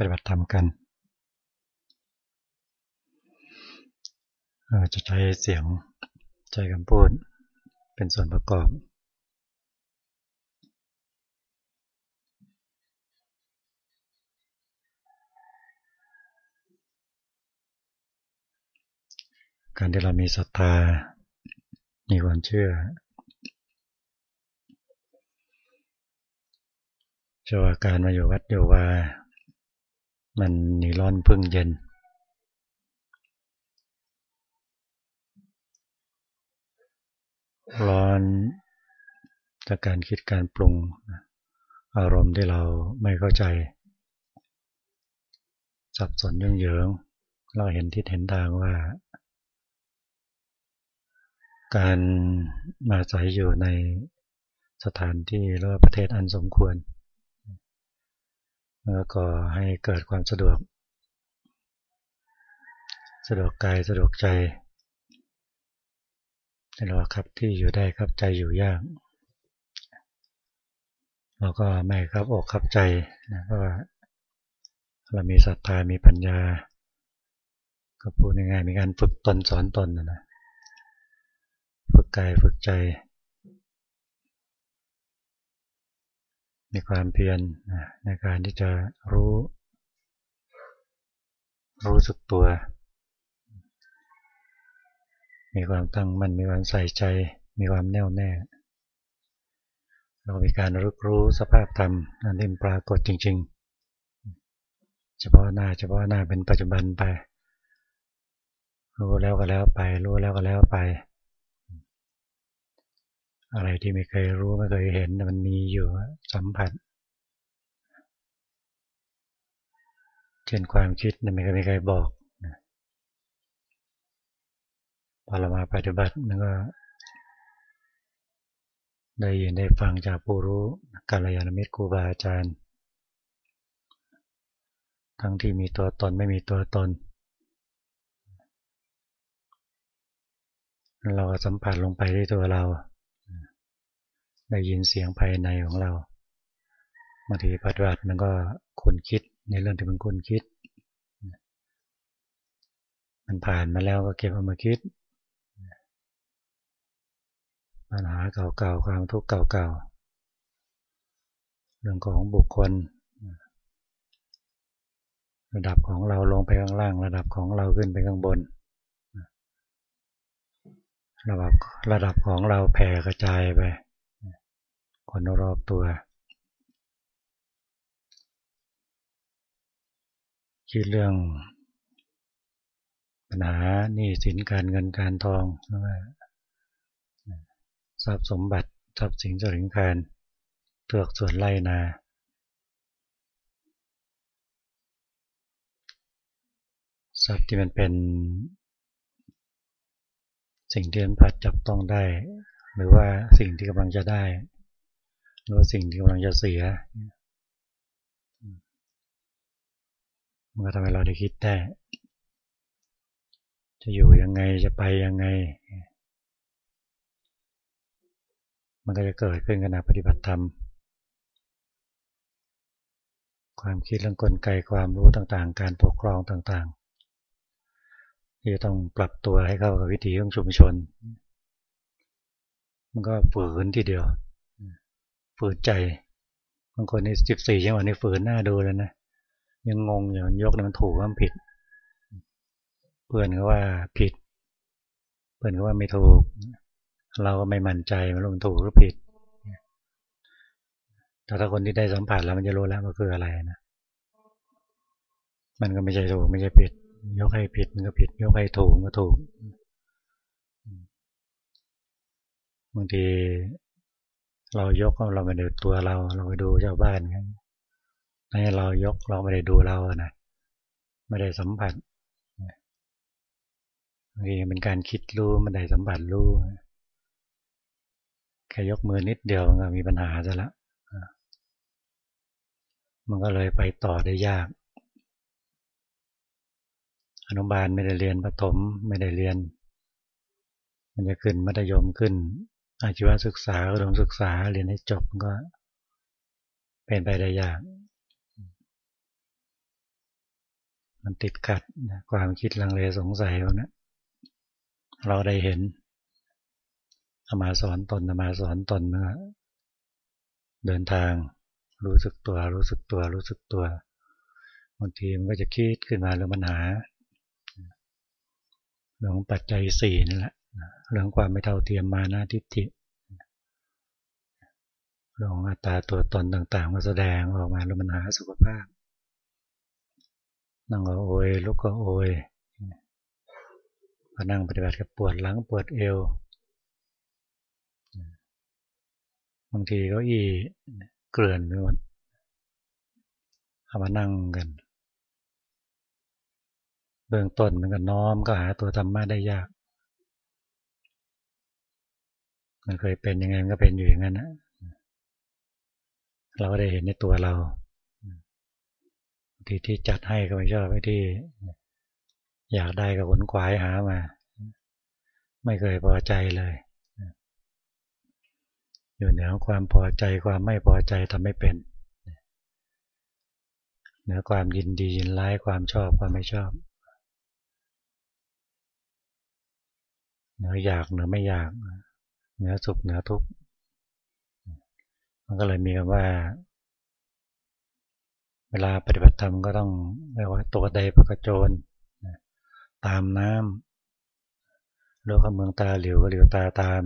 ปฏิบัติธรรมกันจะใช้เสียงใช้คำพูดเป็นส่วนประกอบการที่เรามีศรัทธา มีความเชื่อเชื่อว่าการมาอยู่วัดอยู่ว่า มันหนีร้อนพึ่งเย็น ร้อนจากการคิดการปรุง อารมณ์ที่เราไม่เข้าใจ สับสนยุ่งเหยิง เราเห็นทิศเห็นทางว่า การมาใส่อยู่ในสถานที่หรือประเทศอันสมควร แล้วก็ให้เกิดความสะดวก สะดวกกายสะดวกใจเราครับที่อยู่ได้ครับใจอยู่ยากเราก็ไม่ครับอกครับใจนะเพราะว่าเรามีศรัทธามีปัญญา ก็พูดง่ายๆมีการฝึกตนสอนตนนะฝึกกายฝึกใจ มีความเพียรในการที่จะรู้ รู้สึกตัว มีความตั้งมั่นมีความใส่ใจ มีความแน่วแน่ เรามีการรู้รู้สภาพธรรมนั่นที่ปรากฏจริง ๆ เฉพาะหน้าเฉพาะหน้าเป็นปัจจุบันไป รู้แล้วก็แล้วไป รู้แล้วก็แล้วไป อะไรที่ไม่เคยรู้ไม่เคยเห็นมันมีอยู่สัมผัส เช่นความคิดนไม่เคยมีใครบอกพอเรามาปฏิบัติมันก็ได้ยินได้ฟังจากผู้รู้กาลยานมิตรครูบาอาจารย์ ทั้งที่มีตัวตนไม่มีตัวตน เราสัมผัสลงไปที่ตัวเรา ได้ยินเสียงภายในของเราบางทีปฏิบัติมันก็คุณคิดในเรื่องที่มันคุณคิด มันผ่านมาแล้วก็เก็บเอามาคิด ปัญหาเก่าๆความทุกข์เก่าๆเรื่องของบุคคล ระดับของเราลงไปข้างล่าง ระดับของเราขึ้นไปข้างบน ระดับระดับของเราแผ่กระจายไป คนรอบตัว คิดเรื่องปัญหานี่สินการเงินการทองว่าทรัพย์สมบัติทรัพย์สินจริงการเตือกส่วนไล่นา ทรัพย์ที่มันเป็นสิ่งที่มันผัดจับต้องได้ หรือว่าสิ่งที่กำลังจะได้ หรือสิ่งที่กำลังจะเสีย มันก็ทำให้เราได้คิดได้ จะอยู่ยังไงจะไปยังไง มันก็จะเกิดขึ้นขณะปฏิบัติธรรม ความคิดเรื่องกลไกความรู้ต่างๆ การปกครองต่างๆ ที่จะต้องปรับตัวให้เข้ากับวิถีของชุมชน มันก็ฝืนทีเดียว ฝืนใจบางคนในสิบสี่จังหวะในฝืนหน้าดูเลยนะยังงงอยู่ยกมันถูกมันผิด เพื่อนก็ว่าผิด เพื่อนก็ว่าไม่ถูก เราก็ไม่มั่นใจมันรู้มันถูกหรือผิดแต่ถ้าคนที่ได้สัมผัสแล้วมันจะรู้แล้วว่าคืออะไรนะมันก็ไม่ใช่ถูกไม่ใช่ผิด ยกให้ผิดมันก็ผิด ยกให้ถูกก็ถูกบางที เรายกเราไม่ได้ตัวเรา เราไปดูชาวบ้านกันให้เรายกเราไม่ได้ดูเรานะไม่ได้สัมผัสบางทีเป็นการคิดรู้ไม่ได้สัมผัสรู้แค่ยกมือนิดเดียวมันก็มีปัญหาซะละมันก็เลยไปต่อได้ยาก อนุบาลไม่ได้เรียนประถมไม่ได้เรียน มันจะขึ้นมัธยมขึ้น อาชีวศึกษาอุดมศึกษาเรียนให้จบก็เป็นไปได้ยาก มันติดขัดความคิดลังเลสงสัยพวกนี้เราได้เห็นอามาสอนตนอามาสอนตนเมื่อเดินทางรู้สึกตัว รู้สึกตัว รู้สึกตัวบางทีมันก็จะคิดขึ้นมาเรื่องปัญหาเรื่องปัจจัยสี่นั่นแหละ เรื่องความไม่เท่าเทียมมานะทิฏฐิเรื่องอัตตาตัวตนต่างๆมาแสดงออกมาแล้วมันหาสุขภาพนั่งก็โอยลุกก็โอยพอนั่งปฏิบัติก็ปวดหลังปวดเอวบางทีก็อีเกลื่อนไปหมดเอามานั่งกัน เบื้องต้นมันก็น้อมก็หาตัวธรรมะได้ยาก มันเคยเป็นยังไงมันก็เป็นอยู่อย่างนั้นนะเราก็ได้เห็นในตัวเราที่ที่จัดให้ก็ไม่ชอบไอ้ที่ อยากได้ก็ขนขวายหามา ไม่เคยพอใจเลย อยู่เหนือความพอใจความไม่พอใจทำไม่เป็นเหนือความยินดียินร้ายความชอบความไม่ชอบเหนืออยากเหนือไม่อยาก เหนือสุขเหนือทุกข์มันก็เลยมีคำว่า เวลาปฏิบัติธรรมก็ต้องเรียกว่าตัวใดประกโจนตามน้ำโลกเมืองตาเหลียวก็เหลียวตาตาม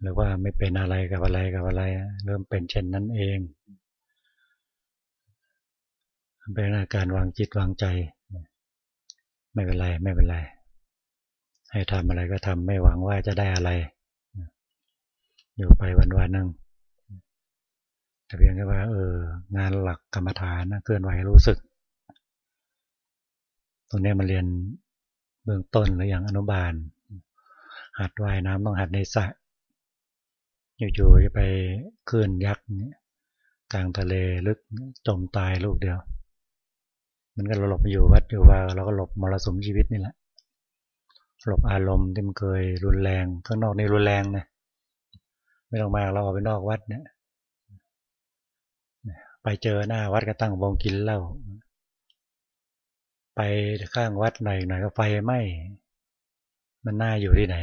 หรือว่าไม่เป็นอะไรกับอะไรกับอะไร เริ่มเป็นเช่นนั้นเองเป็นอาการวางจิตวางใจ ไม่เป็นไรไม่เป็นไร ให้ทำอะไรก็ทำไม่หวังว่าจะได้อะไร อยู่ไปวันวันนึงแต่เพียงแค่ว่าเอองานหลักกรรมฐานเคลื่อนไหวรู้สึก ตรงนี้มาเรียนเบื้องต้นหรืออย่างอนุบาล หัดว่ายน้ำต้องหัดในสระอยู่ๆจะไปคลื่นยักษ์กลางทะเลลึกจมตายลูกเดียว มันก็หลบอยู่วัดอยู่ว่าเราก็หลบมรสุมชีวิตนี่แหละ หลบอารมณ์ที่มันเคยรุนแรงข้างนอกนี่รุนแรงนะไม่ต้องมาเราออกไปนอกวัดเนี่ยไปเจอหน้าวัดก็ตั้งวงกินเหล้าไปข้างวัดหน่อยหน่อยก็ไฟไหม้มันน่าอยู่ที่ไหน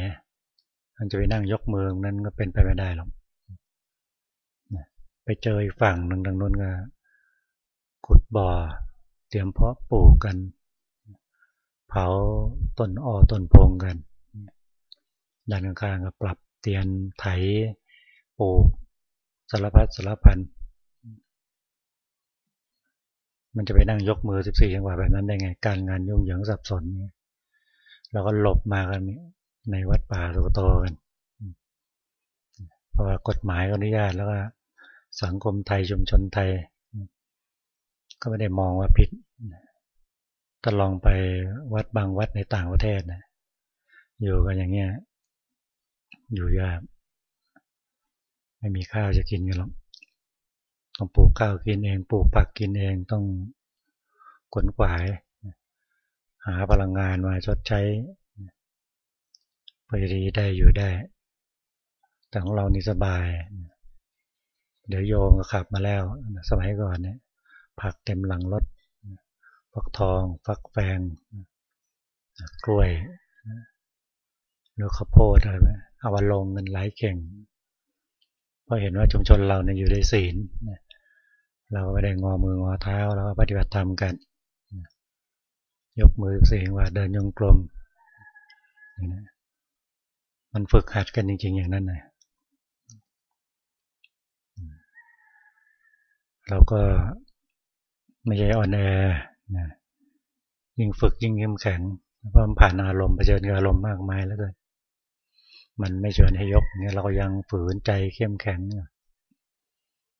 มันจะไปนั่งยกมือนั้นก็เป็นไปไม่ได้หรอกไปเจออีกฝั่งหนึ่งดังนู้นก็ขุดบ่อ เตรียมเพาะปลูกกัน เผาต้นอ้อต้นพงกันด้านข้างก็ปรับเตียนไถปลูกสารพัดสารพันมันจะไปนั่งยกมือสิบสี่จังหวะแบบนั้นได้ไง การงานยุ่งเหยิงสับสนเนี่ยเราก็หลบมากันนในวัดป่าสุโตกัน เพราะว่ากฎหมายอนุญาตแล้วก็สังคมไทยชุมชนไทย ก็ไม่ได้มองว่าผิด ถ้าลองไปวัดบางวัดในต่างประเทศนะอยู่กันอย่างเงี้ยอยู่ยากไม่มีข้าวจะกินกันหรอกต้องปลูกข้าวกินเองปลูกผักกินเองต้องขนขวาย หาพลังงานมาชดใช้พอดีได้อยู่ได้ แต่ของเรานี่สบาย เดี๋ยวโยมก็ขับมาแล้ว สมัยก่อนเนี่ยผักเต็มหลังรถ ฟักทอง ฟักแฟง กล้วยหรือข้าวโพดอะไรไหมเอาวันลงเงินไหลเก่ง เพราะเห็นว่าชุมชนเราเนี่ยอยู่ในศีลเราก็ไม่ได้งอมืองอเท้าเราก็ปฏิบัติธรรมกัน ยกมือเสียงว่าเดินยงกลมมันฝึกหัดกันจริงๆอย่างนั้นนะเราก็ไม่ใช่อ่อนแอ นะยิ่งฝึกยิ่งเข้มแข็งเพราะมันผ่านอารมณ์เผชิญกับอารมณ์มากมายแล้วเลยมันไม่ชวนให้ยกเนี่ยเราก็ยังฝืนใจเข้มแข็ง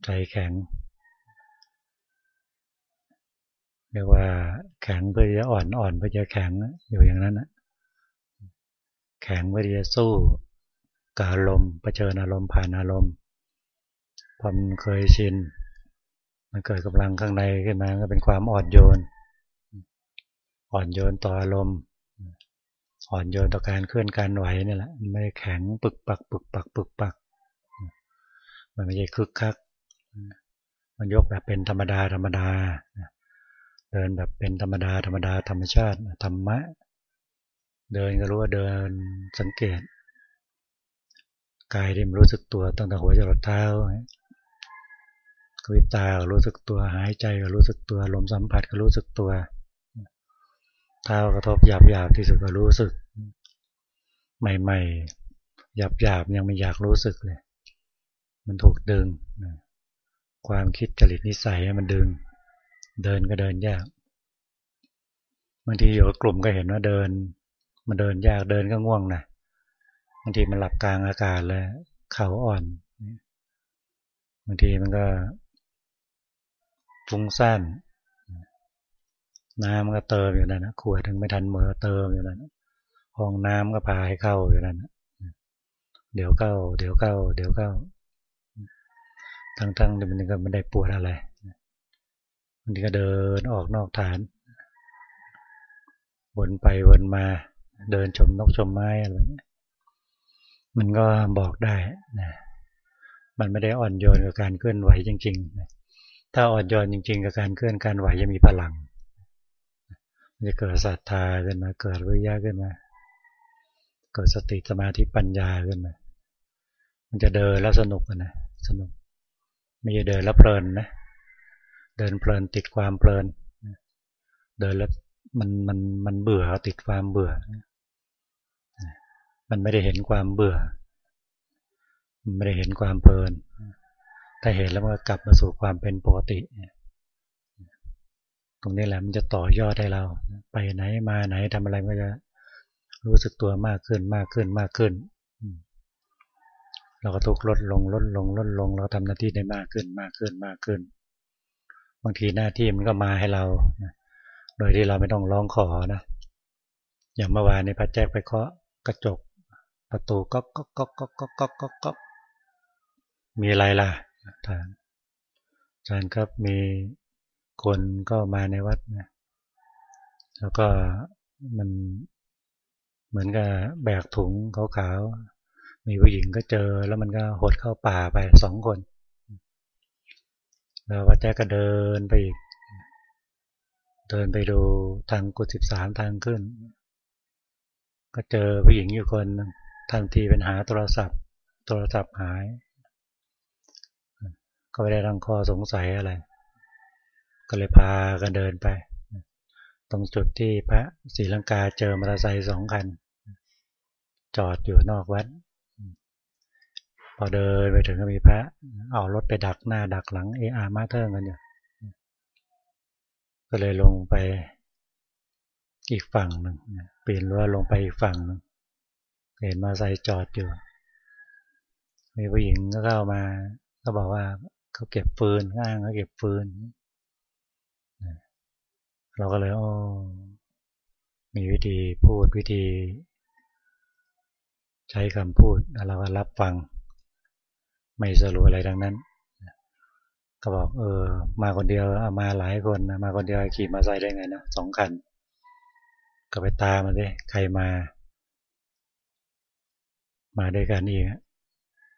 ใจแข็งเรียกว่าแข็งเพื่อจะอ่อนอ่อนเพื่อจะแข็งอยู่อย่างนั้นนะแข็งเพื่อจะสู้กับอารมณ์เผชิญอารมณ์ผ่านอารมณ์ความเคยชินมันเกิดกำลังข้างในขึ้นมาก็เป็นความอ่อนโยน อ่อนโยนต่ออารมณ์อ่อนโยนต่อการเคลื่อนการไหวนี่แหละไม่แข็งปึกปักปึกปักปึกปัก มันไม่ใช่คึกคัก มันยกแบบเป็นธรรมดาธรรมดา เดินแบบเป็นธรรมดาธรรมดาธรรมชาติธรรมะ เดินก็รู้ว่าเดินสังเกต กายที่มันรู้สึกตัวตั้งแต่หัวจรดเท้าก็วิตาก็รู้สึกตัวหายใจก็รู้สึกตัวลมสัมผัสก็รู้สึกตัว เท้ากระทบหยาบหยาบที่สุดก็รู้สึก ใหม่ๆหยาบหยาบยังไม่อยากรู้สึกเลย มันถูกดึงความคิดจริตนิสัยมันดึง เดินก็เดินยากบางทีอยู่กับกลุ่มก็เห็นว่าเดิน มันเดินยากเดินก็ง่วงนะบางทีมันหลับกลางอากาศเลยเข่าอ่อนบางทีมันก็ฟุ้งซ่าน น้ำก็เติมอยู่นั่นนะขวดถึงไม่ทันมือเติมอยู่นั่นห้องน้ำก็พาให้เข้าอยู่นั่นเดี๋ยวเข้า เดี๋ยวเข้า เดี๋ยวเข้า ทั้งๆมันก็ไม่ได้ปวดอะไรบางทีก็เดินออกนอกฐาน วนไปวนมา เดินชมนกชมไม้อะไรเงี้ยมันก็บอกได้นะมันไม่ได้อ่อนโยนกับการเคลื่อนไหวจริงๆนะถ้าอ่อนโยนจริง ๆ กับการเคลื่อนการไหวจะมีพลัง จะเกิดศรัทธาขึ้นมาเกิดวิญญาขึ้นมาเกิดสติสมาธิปัญญาขึ้นมามันจะเดินแล้วสนุกนะสนุกไม่ใช่เดินแล้วเพลินนะเดินเพลินติดความเพลินเดินแล้วมันมันมันเบื่อติดความเบื่อ มันไม่ได้เห็นความเบื่อ มันไม่ได้เห็นความเพลิน ถ้าเห็นแล้วมันก็กลับมาสู่ความเป็นปกติ ตรงนี้แหละมันจะต่อยอดให้เรา ไปไหนมาไหนทำอะไรก็จะรู้สึกตัวมากขึ้นมากขึ้นมากขึ้น เราก็ทุกลดลงลดลงลดลง เราทำหน้าที่ได้มากขึ้นมากขึ้นมากขึ้น บางทีหน้าที่มันก็มาให้เรา โดยที่เราไม่ต้องร้องขอนะ อย่างเมื่อวานในพระแจ๊กไปเคาะกระจก ประตูก็ก็ก็ก็ก็ก็ก็ก็มีอะไรล่ะทานอาจารย์ครับมี คนก็มาในวัดนะแล้วก็มันเหมือนกับแบกถุงขาวๆ มีผู้หญิงก็เจอแล้วมันก็หดเข้าป่าไปสองคน แล้ววัดแจ๊ก็เดินไปอีก เดินไปดูทางกุศลสามทางขึ้น ก็เจอผู้หญิงอยู่คนทันทีเป็นหาโทรศัพท์ โทรศัพท์หาย ก็ไม่ได้ตั้งข้อสงสัยอะไร ก็เลยพากันเดินไป ตรงจุดที่พระศรีลังกาเจอมอเตอร์ไซค์สองคัน จอดอยู่นอกวัด พอเดินไปถึงก็มีพระ เอารถไปดักหน้าดักหลังเออามาเทิงกันอยู่ก็เลยลงไปอีกฝั่งหนึ่งปีนรั้วลงไปอีกฝั่งหนึ่งเห็นมาใส่จอดอยู่ มีผู้หญิงก็เข้ามา ก็บอกว่าเขาเก็บฟืนอ้างเขาเก็บฟืน เราก็เลยโอ้มีวิธีพูดวิธี ใช้คำพูดเราก็รับฟัง ไม่สรุปอะไรดังนั้น ก็บอกเออ มาคนเดียวเอามาหลายคนนะมาคนเดียวขี่มาใส่ได้ไงนะสองคัน ก็ไปตามมาดิใครมา มาด้วยกันอีก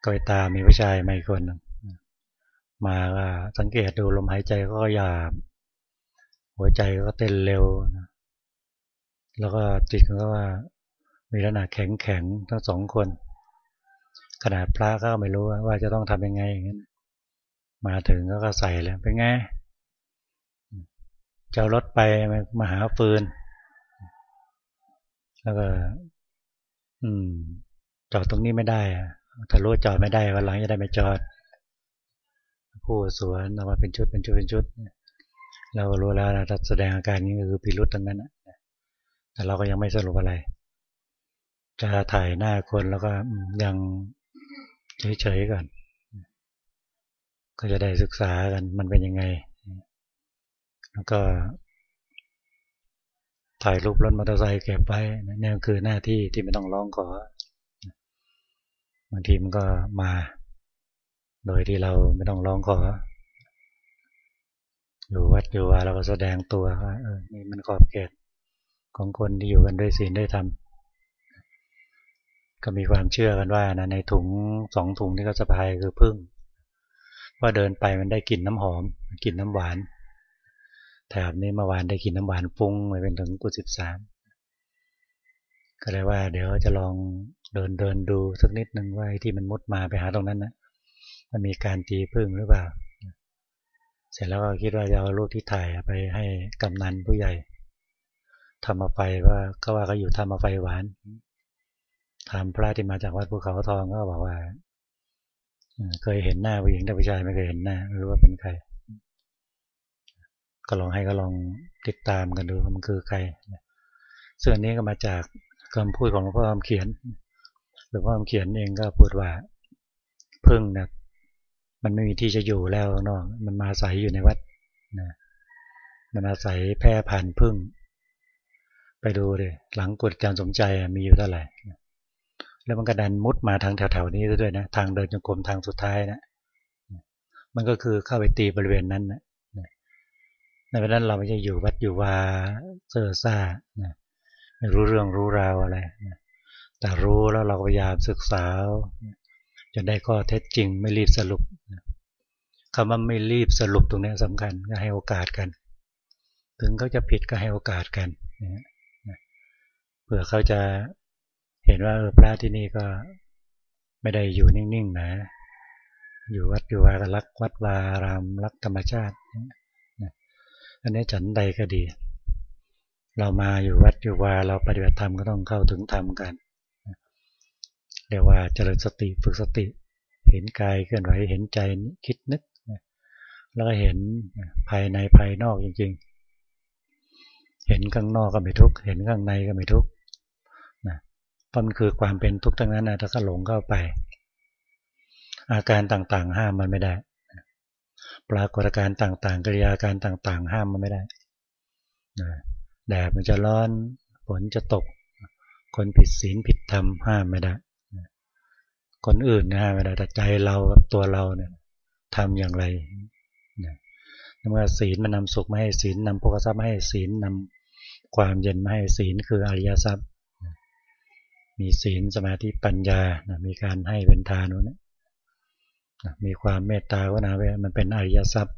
ก็ไปตามมีผู้ชายมาอีกคนมาก็สังเกตดูลมหายใจก็หยาบ หัวใจก็เต้นเร็วนะแล้วก็จิตก็ว่า มีลักษณะแข็งแข็งทั้งสองคน ขนาดพระก็ไม่รู้ว่าจะต้องทำยังไงอย่างนี้มาถึงก็ใส่แล้วเป็นไงจะรถไปมาหาฟืน แล้วก็ อืม จอดตรงนี้ไม่ได้ถ้ารู้จอดไม่ได้วันหลังจะได้ไม่จอด ผู้สวนออกมาเป็นชุดเป็นชุดเป็นชุด เรารู้แล้วนะแสดงอาการนี้คือพิรุษทั้งนั้นแต่เราก็ยังไม่สรุปอะไร จะถ่ายหน้าคนแล้วก็ยังเฉยๆก่อน ก็จะได้ศึกษากันมันเป็นยังไง แล้วก็ถ่ายรูปรถมอเตอร์ไซค์เก็บไว้นี่คือหน้าที่ที่ไม่ต้องร้องขอบางทีมันก็มา โดยที่เราไม่ต้องร้องขอ อยู่วัดอยู่ว่าเราก็แสดงตัวว่าเออนี่มันขอบเขตของคนที่อยู่กันด้วยศีลด้วยธรรมก็มีความเชื่อกันว่านะในถุงสองถุงที่เขาสะพายคือพึ่งว่าเดินไปมันได้กลิ่นน้ำหอมกลิ่นน้ำหวานแถบนี้เมื่อวานได้กลิ่นน้ำหวานฟุ้งไปเป็นถึงกุสิบสามก็เลยว่า เดี๋ยวจะลองเดินเดินดูสักนิดหนึ่งว่าที่มันมุดมาไปหาตรงนั้นนะมันมีการตีพึ่งหรือเปล่า เสร็จแล้วก็คิดว่าจะเอารูปที่ถ่ายไปให้กำนันผู้ใหญ่ทำมาไฟว่าก็ว่าเขาอยู่ทำมาไฟหวาน ถามพระที่มาจากวัดภูเขาทองก็บอกว่าเคยเห็นหน้าผู้หญิงแต่ผู้ชายไม่เคยเห็นหน้าไม่รู้ว่าเป็นใคร ก็ลองให้ก็ลองติดตามกันดูมันคือใครส่วนนี้ก็มาจากคำพูดของหลวงพ่อคำเขียนหลวงพ่อคำเขียนเองก็พูดว่าพึ่งนะ มันไม่มีที่จะอยู่แล้วนอกมันมาอาศัยอยู่ในวัดนะมันอาศัยแพร่ผ่านพึ่ง ไปดูเลยหลังกดการสมใจมีอยู่เท่าไหร่แล้วมันก็ดันมุดมาทางแถวๆนี้ด้วยนะทางเดินจงกรมทางสุดท้ายนะมันก็คือเข้าไปตีบริเวณนั้นนะในวันนั้นเราไม่ใช่อยู่วัดอยู่วาเซอร์ซ่านะไม่รู้เรื่องรู้ราวอะไรนะแต่รู้แล้วเราพยายามศึกษา จนได้ข้อเท็จจริงไม่รีบสรุปคำว่าไม่รีบสรุปตรงนี้สำคัญก็ให้โอกาสกัน ถึงเขาจะผิดก็ให้โอกาสกันเผื่อเขาจะเห็นว่าพระที่นี่ก็ไม่ได้อยู่นิ่งๆนะ อยู่วัดอยู่วารักวัดวารามรักธรรมชาติอันนี้ฉันใดก็ดี เรามาอยู่วัดอยู่วาเราปฏิบัติธรรมก็ต้องเข้าถึงธรรมกัน เรียกว่าเจริญสติฝึกสติ เห็นกายเคลื่อนไหวเห็นใจคิดนึกแล้วก็เห็นภายในภายนอกจริงๆ เห็นข้างนอกก็ไม่ทุกเห็นข้างในก็ไม่ทุกนะเพราะมันคือความเป็นทุกข์ทั้งนั้นนะถ้าก็หลงเข้าไป อาการต่างๆ ห้ามมันไม่ได้ ปรากฏการต่างๆ กิริยาการต่างๆ ห้ามมันไม่ได้แดดมันจะร้อนฝนจะตก คนผิดศีลผิดธรรมห้ามไม่ได้ คนอื่นนะฮะเวลาแต่ใจเรากับตัวเราเนี่ยทำอย่างไรนะเมื่อศีลมันนำสุขมาให้ศีลนำโภคทรัพย์มาให้ศีลนำความเย็นมาให้ศีลคืออริยทรัพย์ มีศีลสมาธิปัญญานะมีการให้เป็นทานนะมีความเมตตาวนาเวมันเป็นอริยทรัพย์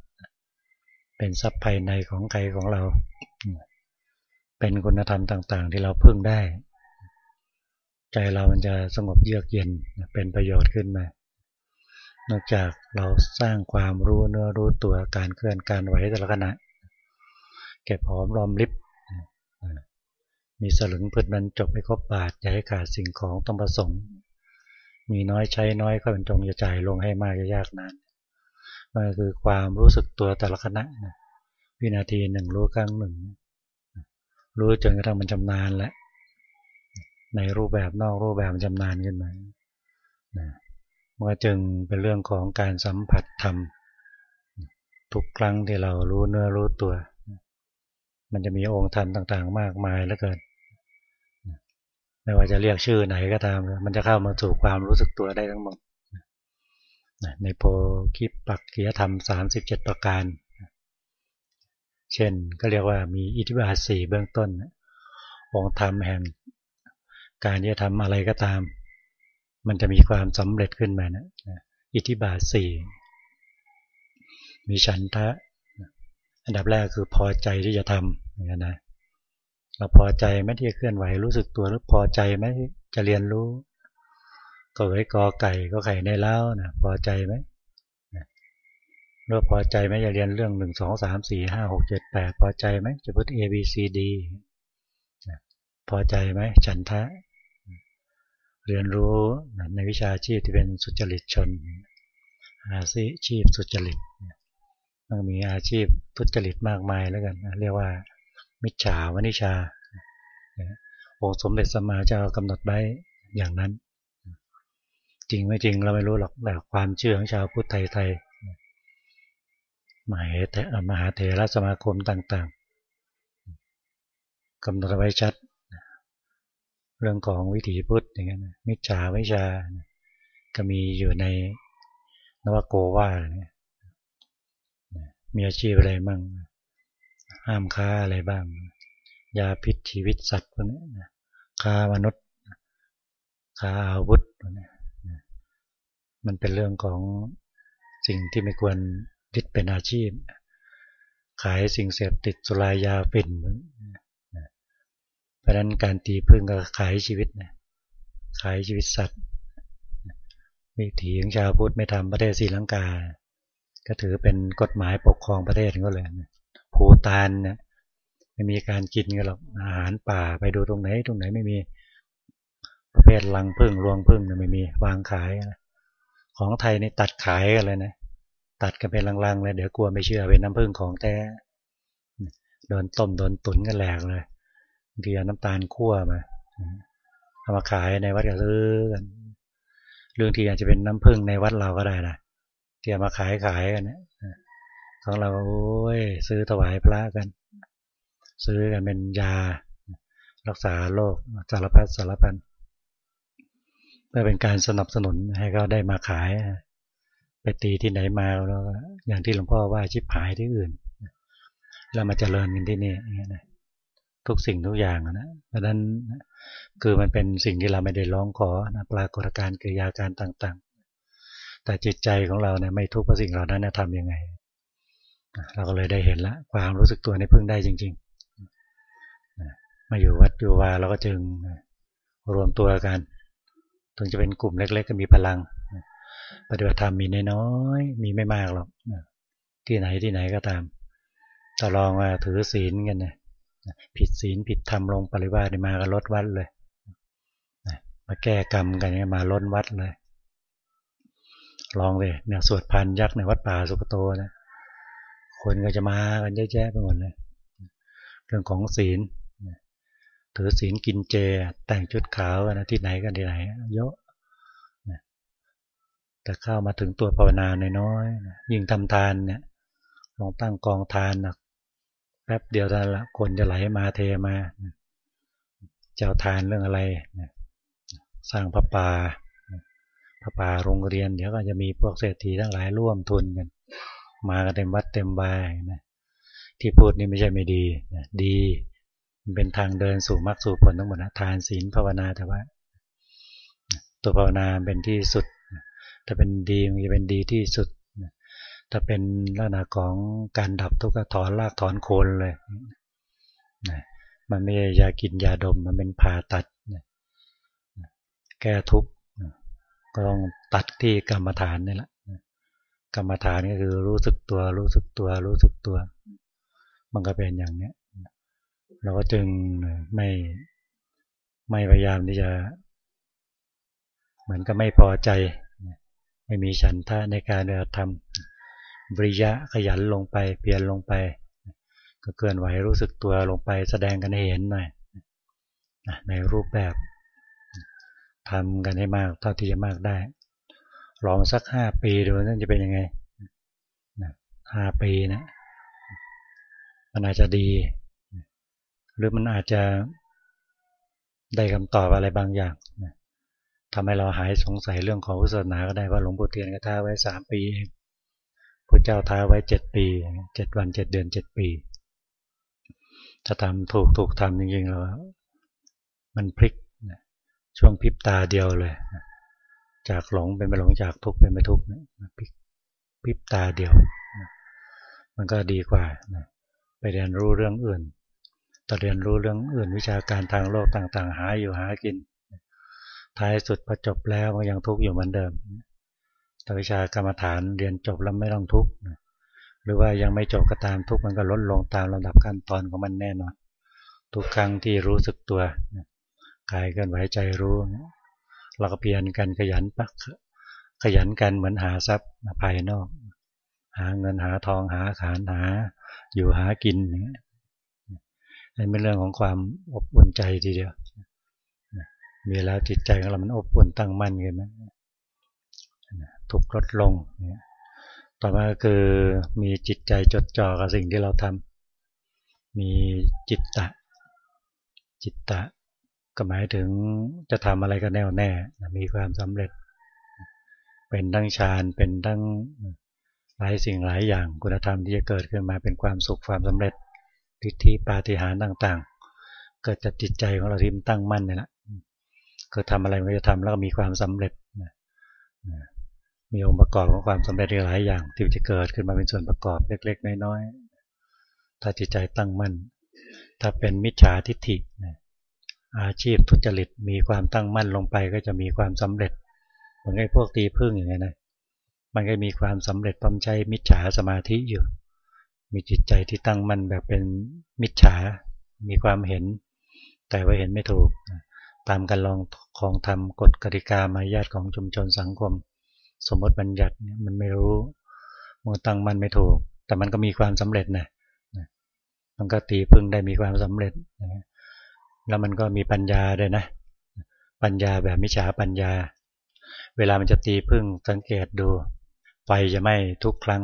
เป็นทรัพย์ภายในของใครของเรา เป็นคุณธรรมต่าง ๆ ที่เราพึ่งได้ ใจเรามันจะสงบเยือกเย็นเป็นประโยชน์ขึ้นมานอกจากเราสร้างความรู้เนื้อรู้ตัวการเคลื่อนการไหวแต่ละขณะเก็บหอมรอมริบมีสลึงพืชมันจบให้ครบบาทอย่าให้ขาดสิ่งของต้องประสงค์ มีน้อยใช้น้อยก็เป็นจงจะจ่ายลงให้มากจะยากนานมันคือความรู้สึกตัวแต่ละขณะวินาทีหนึ่งรู้ครั้งหนึ่ง รู้จนกระทั่งมันจำนานแล้ว ในรูปแบบนอกรูปแบบจำนานขึ้นมามันจึงเป็นเรื่องของการสัมผัสธรรมทุกครั้งที่เรารู้เนื้อรู้ตัว มันจะมีองค์ธรรมต่างๆ มากมายแล้วเกินไม่ว่าจะเรียกชื่อไหนก็ตาม มันจะเข้ามาสู่ความรู้สึกตัวได้ทั้งหมด ในโพคิปปักกิยธรรม 37 ประการ เช่นก็เรียกว่ามีอิทธิบาทสี่เบื้องต้น องค์ธรรมแห่ง การที่จะทำอะไรก็ตาม มันจะมีความสำเร็จขึ้นมานะอิทธิบาทสี่มีฉันทะ อันดับแรกคือพอใจที่จะทำอย่างนี้นะเราพอใจไหมที่จะเคลื่อนไหวรู้สึกตัวหรือพอใจไหมจะเรียนรู้ก็ไว้กอไก่ก็ไข่ในเล้านะพอใจไหมเราพอใจไหมจะเรียนเรื่องหนึ่งสองสามสี่ห้าหกเจ็ดแปดพอใจไหมจะพูด A B C D พอใจไหมฉันทะ เรียนรู้ในวิชาชีพที่เป็นสุจริตชน อาชีพสุจริตมันมีอาชีพทุจริตมากมายแล้วกันเรียกว่า มิจฉาวนิชาองค์สมเด็จสมมาเจ้ากำหนดไว้อย่างนั้น จริงไม่จริงเราไม่รู้หรอกแต่ความเชื่อของชาวพุทธไทยไทยมหาเถมหาเถรสมาคมต่าง ๆกำหนดไว้ชัด เรื่องของวิถีพุทธอย่างเงี้ยมิจฉาวิชา ก็มีอยู่ในนวโกวาเนี่ยมีอาชีพอะไรบ้างห้ามค้าอะไรบ้าง ยาพิษชีวิตสัตว์พวกนี้ค้ามนุษย์ค้าอาวุธมันเป็นเรื่องของสิ่งที่ไม่ควรยึดเป็นอาชีพค้ายสิ่งเสพติดสุรายาฝิ่นเราะนั้นการตีพึ่งก็ขายชีวิตนะขายชีวิตสัตว์วิถีของชาวพุทธไม่ทำประเทศศรีลังกา ก็ถือเป็นกฎหมายปกครองประเทศก็เลยภูตานเนี่ยไม่มีการกินกันหรอกอาหารป่าไปดูตรงไหน ตรงไหนไม่มีประเภทลังพึ่งรวงพึ่งไม่มีวางขายของไทยนี่ตัดขายกันเลยนะตัดกันเป็นลังๆเลยเดี๋ยวกลัวไม่เชื่อเป็นน้ำพึ่งของแท้โดนต้มโดนตุ๋นกันแหลกเลย บางทีน้ำตาลคั่วมาเอามาขายในวัดก็ซื้อกันเรื่องที่อาจจะเป็นน้ำพึ่งในวัดเราก็ได้นะที่เอามาขายขายกันนี่ยของเราโอ้ยซื้อถวายพระกัน ซื้อกันเป็นยา รักษาโรคสารพัดสารพันเพื่อเป็นการสนับสนุนให้เขาได้มาขาย ไปตีที่ไหนมาแล้วอย่างที่หลวงพ่อว่าชิบหายที่อื่นเรามาเจริญกันที่นี่อย่างเงี้ยนะ ทุกสิ่งทุกอย่างนะเพราะนั้นคือมันเป็นสิ่งที่เราไม่ได้ร้องขอนะปรากฏการกิริยาการต่างๆ แต่จิตใจของเราเนี่ยไม่ทุกข์เพราะสิ่งเหล่านั้นทำยังไง เราก็เลยได้เห็นละความรู้สึกตัวนี้พึ่งได้จริงๆมาอยู่วัดอยู่วาเราก็จึงรวมตัวกัน ถึงจะเป็นกลุ่มเล็ก ๆ ก็มีพลัง ปฏิบัติธรรมมีน้อยๆมีไม่มากหรอกที่ไหนที่ไหนก็ตามแต่ลองมาถือศีลกันนะ ผิดศีลผิดธรรมลงปริวาสมาก็ลดวัดเลยมาแก้กรรมกันมาล้นวัดเลย ลองเลยเนี่ยสวดพันยักษ์ในวัดป่าสุกโตนะคนก็จะมากันเยอะแยะไปหมดเลย เรื่องของศีลถือศีลกินเจแต่งชุดขาวนะที่ไหนกันที่ไหน เยอะแต่เข้ามาถึงตัวภาวนาในน้อยยิ่งทำทานเนี่ยลองตั้งกองทานนะ แป๊บเดียวแต่ละคนจะไหลมาเทมาเจ้าทานเรื่องอะไรสร้างพระป่าพระป่าโรงเรียนเดี๋ยวก็จะมีพวกเศรษฐีทั้งหลายร่วมทุนกัน มากันเต็มวัดเต็มบายนะที่พูดนี่ไม่ใช่ไม่ดีนะดีมันเป็นทางเดินสู่มรรคสู่ผลทั้งหมดนะทานศีลภาวนาแต่ว่า ตัวภาวนาเป็นที่สุดถ้าเป็นดีมันจะเป็นดีที่สุด ถ้าเป็นลักษณะของการดับทุกข์ถอนรากถอนโคนเลยนะมันไม่ใช่ยากินยาดมมันเป็นผ่าตัดนะแก้ทุกข์ก็ต้องตัดที่กรรมฐานนี่แหละกรรมฐานก็คือรู้สึกตัว รู้สึกตัว รู้สึกตัว มันก็เป็นอย่างเนี้ยเราก็จึงไม่ไม่พยายามที่จะเหมือนกับไม่พอใจ ไม่มีฉันทะในการทำ บริยะขยันลงไป เปลี่ยนลงไป ก็เกินไหวรู้สึกตัวลงไปแสดงกันให้เห็นหน่อยในรูปแบบทำกันให้มากเท่าที่จะมากได้ ลองสักห้าปีดูนั่นจะเป็นยังไงห้าปีนะมันอาจจะดี หรือมันอาจจะได้คำตอบอะไรบางอย่างทำให้เราหายสงสัยเรื่องของพุทธศาสนาก็ได้ว่าหลวงปู่เทียนก็ท้าไว้สามปีเอง ระเจ้าท้าไว้เจ็ดปีเจ็ดวันเจ็ดเดือนเจ็ดปี ถ้าทำถูกถูกทำจริงๆเรามันพลิกช่วงพริบตาเดียวเลย จากหลงเป็นไปหลงจากทุกเป็นไปทุกพลิกพริบตาเดียว มันก็ดีกว่าไปเรียนรู้เรื่องอื่นต่อเรียนรู้เรื่องอื่นวิชาการทางโลกต่าง ๆ หาอยู่หากิน ท้ายสุดพอจบแล้วมันยังทุกข์อยู่เหมือนเดิม แต่วิชากรรมฐานเรียนจบแล้วไม่ต้องทุกข์หรือว่ายังไม่จบก็ตามทุกข์มันก็ลดลงตามลำดับขั้นตอนของมันแน่นอน ทุกครั้งที่รู้สึกตัวกายกันไหวใจรู้เราก็เพียรกันขยันปักขยันกันเหมือนหาทรัพย์ภายนอก หาเงินหาทองหาขานหา อยู่หากินนี่เป็นเรื่องของความอบอุ่นใจทีเดียวมีแล้วจิตใจของเรามันอบอุ่นตั้งมั่นกันไหม ทุกลดลง ต่อมาคือมีจิตใจจดจ่อกับสิ่งที่เราทำ มีจิตตะ จิตตะก็หมายถึงจะทำอะไรก็แน่วแน่ มีความสำเร็จ เป็นทั้งฌาน เป็นทั้งหลายสิ่งหลายอย่างคุณธรรมที่จะเกิดขึ้นมาเป็นความสุขความสำเร็จทิฏฐิปาฏิหาริย์ต่างๆ เกิดจากจิตใจของเราที่มันตั้งมั่นนี่แหละคือทำอะไรมันจะทำแล้วก็มีความสำเร็จนะ มีองค์ประกอบของความสำเร็จหลายอย่างที่จะเกิดขึ้นมาเป็นส่วนประกอบเล็ก ๆ น้อยๆถ้าจิตใจตั้งมั่น ถ้าเป็นมิจฉาทิฏฐิอาชีพทุจริตมีความตั้งมั่นลงไปก็จะมีความสำเร็จเหมือนไอ้พวกตีพึ่งอย่างเงี้ยนะมันก็มีความสำเร็จความใช้มิจฉาสมาธิอยู่ มีจิตใจที่ตั้งมั่นแบบเป็นมิจฉา มีความเห็น แต่ว่าเห็นไม่ถูก ตามการลองของทำกฎกติกามารยาทของชุมชนสังคม สมมติบัญญัติมันไม่รู้มันตั้งมันไม่ถูก แต่มันก็มีความสำเร็จนะมันก็ตีพึ่งได้มีความสำเร็จแล้วมันก็มีปัญญาด้วยนะ ปัญญาแบบมิจฉาปัญญา เวลามันจะตีพึ่งสังเกตดู ไฟจะไหม้ทุกครั้ง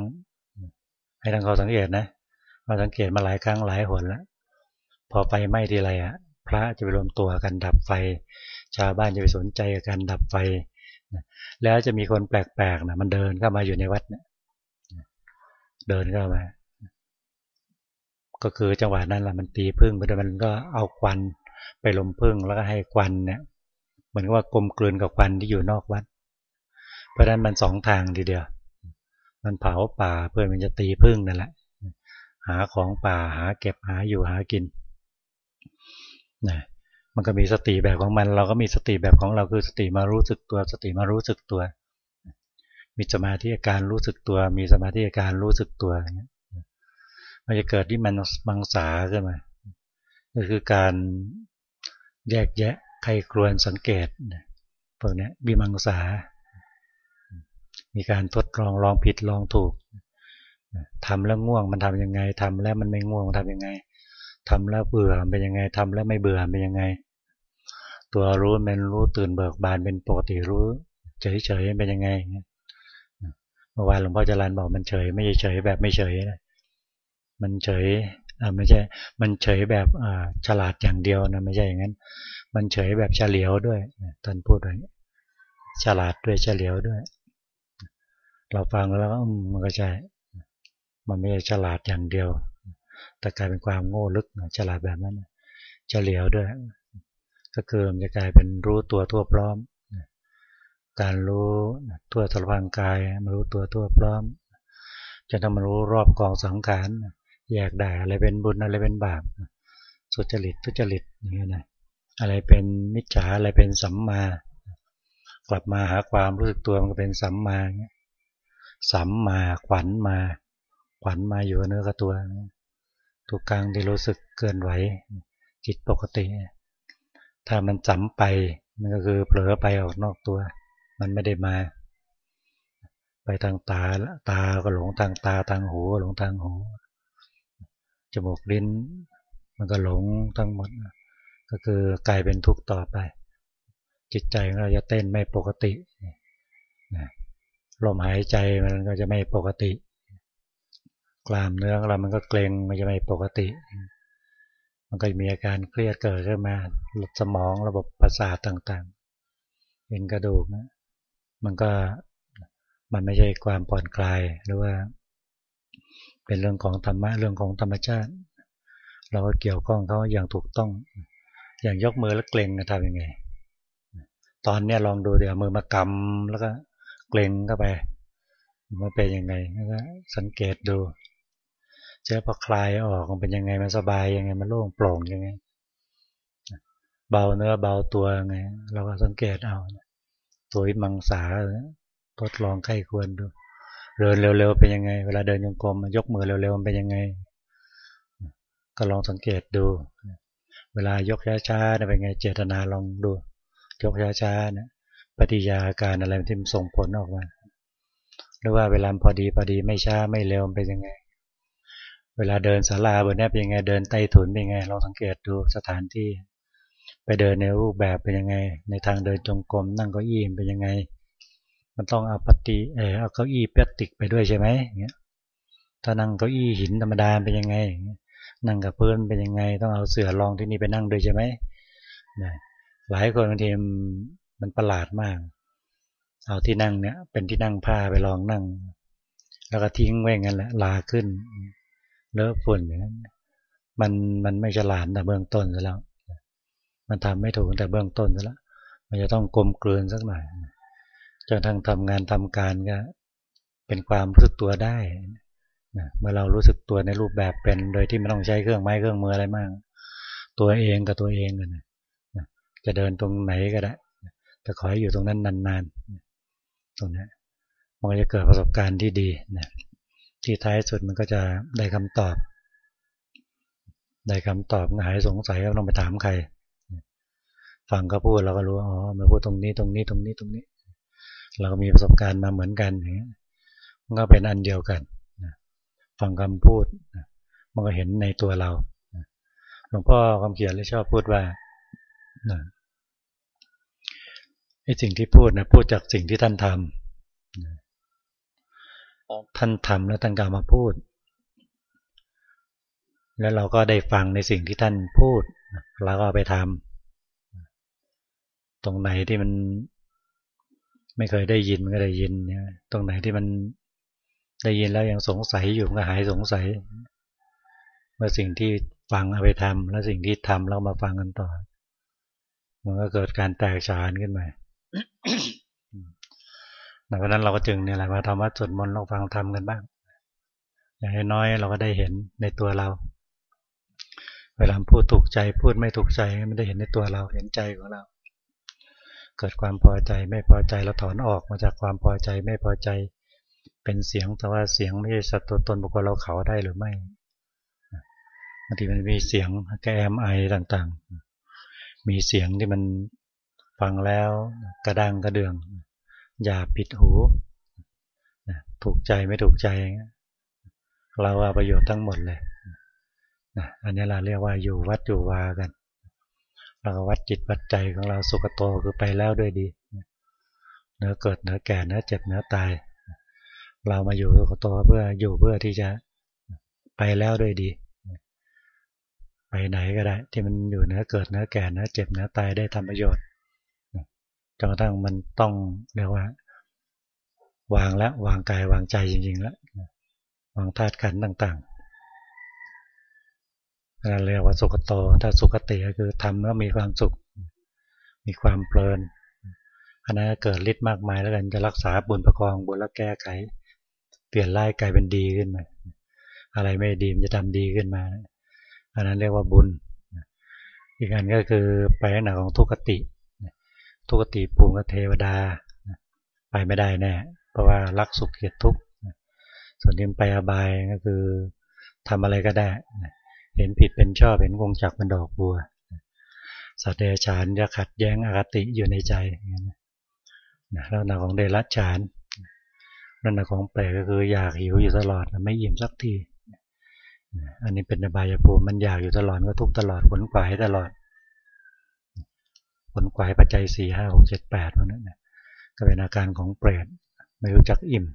ให้ทั้งเขาสังเกตนะมาสังเกตมาหลายครั้งหลายหนแล้วพอไฟไหม้ทีไรอะพระจะไปรวมตัวกันดับไฟ ชาวบ้านจะไปสนใจกับการดับไฟ แล้วจะมีคนแปลกๆนะมันเดินเข้ามาอยู่ในวัดเนี่ยเดินเข้ามา ก็คือจังหวะนั้นแหละมันตีพึ่งไปด้วยมันก็เอาควันไปลมพึ่งแล้วก็ให้ควันเนี่ยเหมือนกับว่ากลมกลืนกับควันที่อยู่นอกวัด เพราะฉะนั้นมันสองทางทีเดียว มันเผาป่าเพื่อมันจะตีพึ่งนั่นแหละ หาของป่าหาเก็บหาอยู่หากินนะ มันก็มีสติแบบของมัน เราก็มีสติแบบของเราคือสติมารู้สึกตัว สติมารู้สึกตัว มีสมาธิอาการรู้สึกตัว มีสมาธิอาการรู้สึกตัวมันจะเกิดที่มันบังสาขึ้นมาก็คือการแยกแยะใครครวนสังเกตพวกนี้บิมังสา มีการทดลองลองผิดลองถูกทำแล้วง่วงมันทํำยังไงทำแล้วมันไม่ง่วงทำยังไง ทำแล้วเบื่อเป็นยังไงทำแล้วไม่เบื่อเป็นยังไง ตัวรู้มันรู้ตื่นเบิกบานเป็นปกติรู้ เฉยเฉยเป็นยังไงเมื่อวานหลวงพ่อจรันบอกมันเฉย ไม่เฉยแบบไม่เฉยนะมันเฉยอ่าไม่ใช่ มันเฉยแบบอ่าฉลาดอย่างเดียวนะไม่ใช่อย่างนั้น มันเฉยแบบเฉลียวด้วยท่านพูดอะไรฉลาดด้วยเฉลียวด้วย เราฟังแล้วมันก็ใช่มันไม่ใช่ฉลาดอย่างเดียว แต่กลายเป็นความโง่ลึกฉลาดแบบนั้นจะเหลียวด้วย ก็คือมันจะกลายเป็นรู้ตัวทั่วพร้อม การรู้ทั่วสารพางกายมารู้ตัวทั่วพร้อมจะทำมารู้รอบกองสังขารแยกได้อะไรเป็นบุญอะไรเป็นบาปสุจริตทุจริตอย่างเงี้ยนะอะไรเป็นมิจฉาอะไรเป็นสัมมา กลับมาหาความรู้สึกตัวมันก็เป็นสัมมาสัมมาขวัญมาขวัญมาอยู่เนื้อกับตัว ทุกครั้งที่รู้สึกเกินไหวจิตปกติ ถ้ามันจำไปมันก็คือเผลอไปออกนอกตัว มันไม่ได้มา ไปทางตาตาก็หลงทางตาทางหูก็หลงทางหูจมูกลิ้น มันก็หลงทั้งหมด ก็คือกลายเป็นทุกข์ต่อไป จิตใจของเราจะเต้นไม่ปกตินะลมหายใจมันก็จะไม่ปกติ กล้ามเนื้อของเรามันก็เกร็งมันจะไม่ปกติ มันก็มีอาการเครียดเกิดขึ้นมาหลดสมองระบบประสาทต่างๆเป็นกระดูกนะมันก็มันไม่ใช่ความผ่อนคลายหรือว่า เป็นเรื่องของธรรมะเรื่องของธรรมชาติ เราก็เกี่ยวข้องเขาอย่างถูกต้อง อย่างยกมือแล้วเกร็งทำยังไง ตอนนี้ลองดูเดี๋ยวมือมากำแล้วก็เกร็งเข้าไปมันเป็นยังไงก็สังเกตดู เจ้าพอคลายออกมันเป็นยังไงมันสบายยังไงมันโล่งโปร่งยังไง เบาเนื้อเบาตัวไง เราก็สังเกตเอาตัวมังสาทดลองไข้ควรดูเดินเร็วๆเป็นยังไง เวลาเดินยงกลมยกมือเร็วๆมันเป็นยังไง ก็ลองสังเกตดู เวลายกช้าๆเป็นไงเจตนาลองดู ยกช้าๆนี่ยปฏิยาการอะไรที่มันส่งผลออกมาหรือว่าเวลาพอดีพอดีไม่ช้าไม่เร็วเป็นยังไง เวลาเดินศาลาบนนี้เป็นยังไงเดินใต้ถุนเป็นยังไงลองสังเกตดูสถานที่ ไปเดินในรูปแบบเป็นยังไง ในทางเดินจงกรมนั่งเก้าอี้เป็นยังไง มันต้องเอาปฏิเออเอาเก้าอี้พลาสติกไปด้วยใช่ไหมเงี้ยถ้านั่งเก้าอี้หินธรรมดาเป็นยังไง นั่งกับเพื่อนเป็นยังไง ต้องเอาเสื่อรองที่นี่ไปนั่งด้วยใช่ไหมหลายคนบางทีมันประหลาดมาก เอาที่นั่งเนี่ยเป็นที่นั่งผ้าไปลองนั่ง แล้วก็ทิ้งไว้งั้นแหละลาขึ้น เลอะฝุ่นอย่างนั้นมันมันไม่ฉลาดแต่เบื้องต้นซะแล้ว มันทำไม่ถูกแต่เบื้องต้นซะแล้วมันจะต้องกลมกลืนสักหน่อยจนทั้งทำงานทำการก็เป็นความรู้สึกตัวได้นะเมื่อเรารู้สึกตัวในรูปแบบเป็น โดยที่ไม่ต้องใช้เครื่องไม้เครื่องมืออะไรมาก ตัวเองกับตัวเองกันนะจะเดินตรงไหนก็ได้แต่ขอให้อยู่ตรงนั้นนานๆตรงนี้มันจะเกิดประสบการณ์ที่ดีนะ ที่ท้ายสุดมันก็จะได้คำตอบ ได้คำตอบหายสงสัยก็ต้องไปถามใคร ฟังก็พูดเราก็รู้อ๋อมาพูดตรงนี้ตรงนี้ตรงนี้ตรงนี้ เราก็มีประสบการณ์มาเหมือนกันอย่างเงี้ยมันก็เป็นอันเดียวกันฟังคำพูดมันก็เห็นในตัวเราหลวงพ่อคำเขียนเลยชอบพูดว่าไอ้สิ่งที่พูดนะพูดจากสิ่งที่ท่านทำ ท่านทำแล้วท่านกล่าวมาพูด แล้วเราก็ได้ฟังในสิ่งที่ท่านพูดเราก็ไปทำตรงไหนที่มันไม่เคยได้ยินก็ได้ยินนะตรงไหนที่มันได้ยินแล้วยังสงสัยอยู่ก็หายสงสัยเมื่อสิ่งที่ฟังเอาไปทำแล้วสิ่งที่ทำเรามาฟังกันต่อ มันก็เกิดการแตกฉานขึ้นมา ดังนั้นเราก็จึงเนี่ยแหละมาทำวัดสวดมนต์เราฟังทำกันบ้างอย่างน้อยเราก็ได้เห็นในตัวเรา เวลาพูดถูกใจพูดไม่ถูกใจไม่ได้เห็นในตัวเราเห็นใจของเรา เกิดความพอใจไม่พอใจเราถอนออกมาจากความพอใจไม่พอใจ เป็นเสียงแต่ว่าเสียงไม่ใช่สัตว์ตัวตนบุคคลเราเขาได้หรือไม่บางทีมันมีเสียงแกมไอต่างๆ มีเสียงที่มันฟังแล้วกระดังกระเดือง อย่าปิดหูถูกใจไม่ถูกใจ เราเอาประโยชน์ทั้งหมดเลยอันนี้เราเรียกว่าอยู่วัดอยู่วากัน เราวัดจิตวัดใจของเราสุขโตคือไปแล้วด้วยดีเนื้อเกิดเนื้อแก่เนื้อเจ็บเนื้อตาย เรามาอยู่กับตัวเพื่ออยู่เพื่อที่จะไปแล้วด้วยดี ไปไหนก็ได้ ที่มันอยู่เนื้อเกิดเนื้อแก่เนื้อเจ็บเนื้อตายได้ทำประโยชน์ จนกระทั่งมันต้องเรียกว่า วางแล้วางกายวางใจจริงๆแล้ววางธาตุขันต่างๆเราเรียกว่าสุขโต ถ้าสุขติก็คือทำแล้วมีความสุข มีความเพลินอันนั้นเกิดฤทธิ์มากมายแล้วกันจะรักษาบุญประคองบุญแล้วแก้ไข เปลี่ยนร้ายกลายเป็นดีขึ้นมาอะไรไม่ดีมันจะทำดีขึ้นมา อันนั้นเรียกว่าบุญ อีกอันก็คือไปหนักของทุกติ ทุกติภูมิกับเทวดา ไปไม่ได้แน่เพราะว่ารักสุขเกียรติทุกข์ส่วนที่ไปอบายก็คือทำอะไรก็ได้ เห็นผิดเป็นชอบเห็นวงจักเป็นดอกบัว สัตว์เดรัจฉานจะขัดแย้งอคติอยู่ในใจแล้วหนักของเดรัจฉานนั่นนะของแปลกก็คืออยากหิวอยู่ตลอดไม่อิ่มสักทีอันนี้เป็นอบายภูมิมันอยากอยู่ตลอดก็ทุกตลอดผลกวายตลอด ผลกวายปัจจัยสี่ห้าหกเจ็ดแปดพวกนั้นก็เป็นอาการของเปรตไม่รู้จักอิ่ม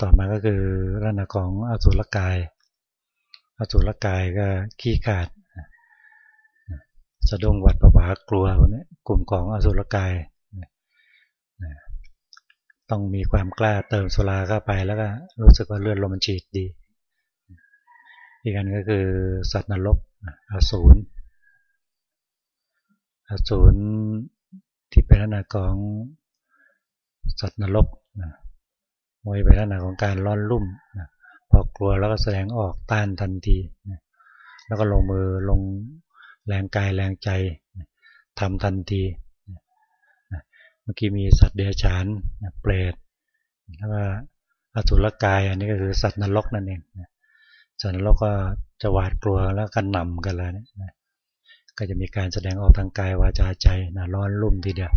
ต่อมาก็คือร่างของอสุรกาย อสุรกายก็ขี้ขาดสะดุ้งหวัดประวากลัวพวกนี้กลุ่มของอสุรกาย ต้องมีความกล้าเติมโซลาเข้าไปแล้วก็รู้สึกว่าเลือดลมมันฉีดดี อีกอันก็คือสัตว์นรกอสูร อสูรที่เป็นลักษณะของสัตว์นรกมวยเป็นลักษณะของการร้อนรุ่มพอกลัวแล้วก็แสดงออกต้านทันทีแล้วก็ลงมือลงแรงกายแรงใจทำทันทีเมื่อกี้มีสัตว์เดรัจฉานเปรตแล้วก็อสุรกายอันนี้ก็คือสัตว์นรกนั่นเองสัตว์นรกก็จะหวาดกลัวแล้วกันนำกันแล้วเนะ ก็จะมีการแสดงออกทางกายวาจาใจนะร้อนรุ่มทีเดียว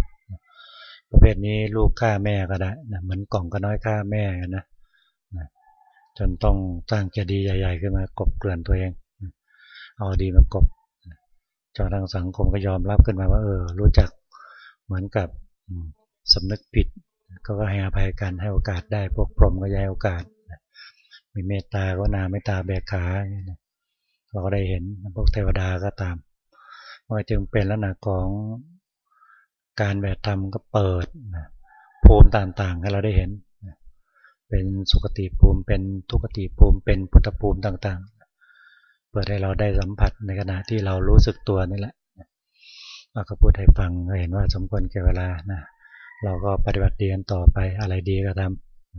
ประเภทนี้ลูกฆ่าแม่ก็ได้นะเหมือนกล่องก็น้อยฆ่าแม่กันนะนะจนต้องสร้างเจดีย์ใหญ่ ๆ ขึ้นมากบเกลื่อนตัวเองเอาดีมากบจนทางสังคมก็ยอมรับขึ้นมาว่า เออ รู้จักเหมือนกับสำนึกผิด ก็ให้อภัยกันให้โอกาสได้ พวกพรหมก็ย้ายโอกาสมีเมตตาก็นาเมตตาแบกขาเราก็ได้เห็นพวกเทวดาก็ตาม มันจึงเป็นลักษณะของการแบบธรรมก็เปิดภูมิต่างๆให้เราได้เห็น เป็นสุขติภูมิเป็นทุกติภูมิเป็นพุทธภูมิต่างๆ เปิดให้เราได้สัมผัสในขณะที่เรารู้สึกตัวนี่แหละเราก็พูดให้ฟังเห็นว่าสมควรแก่เวลานะเราก็ปฏิบัติดีกันต่อไปอะไรดีก็ท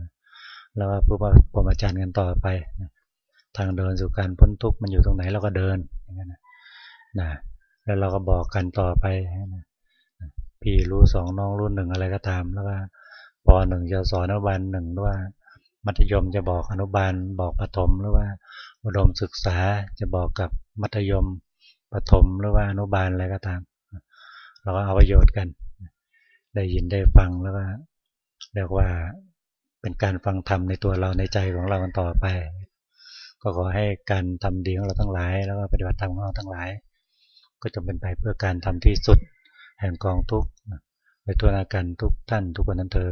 ำแล้วก็ผู้ปรมาจารย์กันต่อไปทางเดินสู่การพ้นทุกข์มันอยู่ตรงไหนเราก็เดินอย่างนั้นนะ แล้วเราก็บอกกันต่อไปพี่รู้สองน้องรุ่นหนึ่งอะไรก็ตาม แล้วก็ปหนึ่งจะสอนอนุบาลหนึ่งหรือว่า มัธยมจะบอกอนุบาลบอกปฐมหรือว่า อุดมศึกษาจะบอกกับมัธยมปฐมหรือว่าอนุบาลอะไรก็ตาม เราก็เอาประโยชน์กัน ได้ยินได้ฟังแล้วก็เรียกว่าเป็นการฟังธรรมในตัวเราในใจของเราต่อไป ก็ขอให้การทำดีของเราทั้งหลาย แล้วก็ปฏิบัติธรรมของเราทั้งหลาย ก็จะเป็นไปเพื่อการทำที่สุดแห่งกองทุกข์ในตัวนาการทุกท่านทุกคนนั้นเธอ